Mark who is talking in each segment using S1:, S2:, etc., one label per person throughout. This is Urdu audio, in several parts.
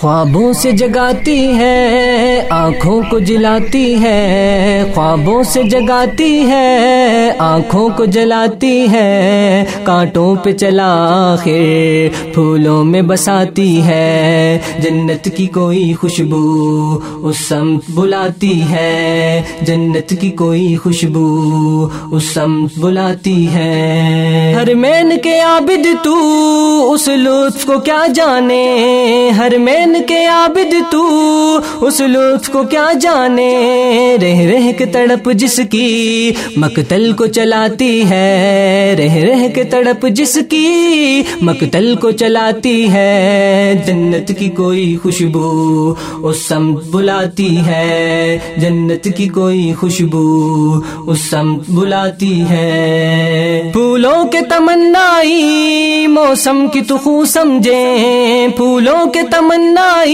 S1: خوابوں سے جگاتی ہے، آنکھوں کو جلاتی ہے۔ خوابوں سے جگاتی ہے، آنکھوں کو جلاتی ہے۔ کانٹوں پہ چلا آخر، پھولوں میں بساتی ہے۔ جنت کی کوئی خوشبو اس سمت بلاتی ہے۔ جنت کی کوئی خوشبو اس سمت بلاتی ہے۔ ہر مین کے عابد تو اس لطف کو کیا جانے؟ ہر مین کے عابد تو اس لطف کو کیا جانے؟ رہ رہ کے تڑپ جس کی مقتل کو چلاتی ہے، رہ رہ کے تڑپ جس کی مقتل کو چلاتی ہے۔ جنت کی کوئی خوشبو اس سمت بلاتی ہے۔ جنت کی کوئی خوشبو اس سمت بلاتی ہے۔ پھولوں کے تمنائی موسم کی تو خو سمجھے پھولوں کے تمنا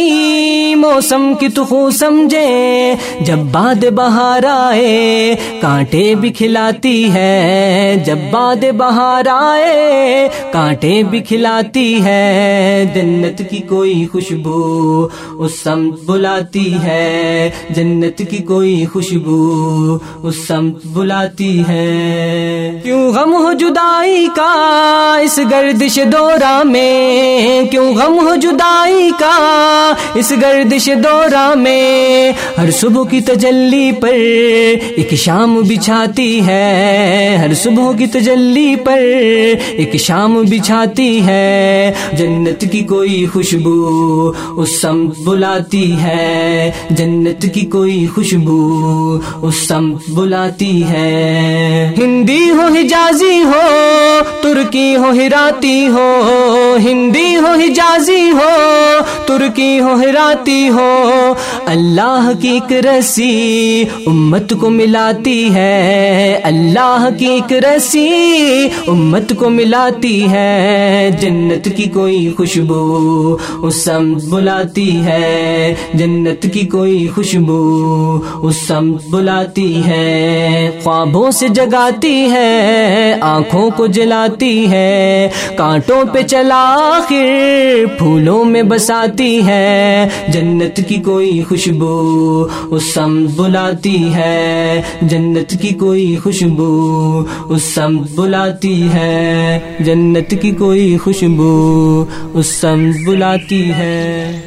S1: موسم کی تو خو سمجھے جب باد بہار آئے، کانٹے بھی کھلاتی ہے۔ جب باد بہار آئے، کانٹے بھی کھلاتی ہے۔ جنت کی کوئی خوشبو اس سمت بلاتی ہے۔ جنت کی کوئی خوشبو اس سمت بلاتی ہے۔ کیوں غم ہو جدائی کا؟ اس گردش دورہ میں کیوں غم ہو جدائی کا؟ اس گردش دورہ میں ہر صبح کی تجلی پر ایک شام بچھاتی ہے۔ ہر صبح کی تجلی پر ایک شام بچھاتی ہے۔ جنت کی کوئی خوشبو اس سمت بلاتی ہے۔ جنت کی کوئی خوشبو اس سمت بلاتی ہے۔ ہندی ہو حجازی ہو ترکی ہو، ہراتی ہو، ہندی ہو، حجازی ہو، ترکی ہو، ہراتی ہو، اللہ کی ایک رسی امت کو ملاتی ہے، اللہ کی ایک رسی امت کو ملاتی ہے، جنت کی کوئی خوشبو اس سمت بلاتی ہے، جنت کی کوئی خوشبو اس سمت بلاتی ہے، خوابوں سے جگاتی ہے، آنکھوں کو جلاتی ہے۔ کانٹوں پہ چلا آخر پھولوں میں بساتی ہے۔ جنت کی کوئی خوشبو اس سمت بلاتی ہے۔ جنت کی کوئی خوشبو اس سمت بلاتی ہے۔ جنت کی کوئی خوشبو اس سمت بلاتی ہے۔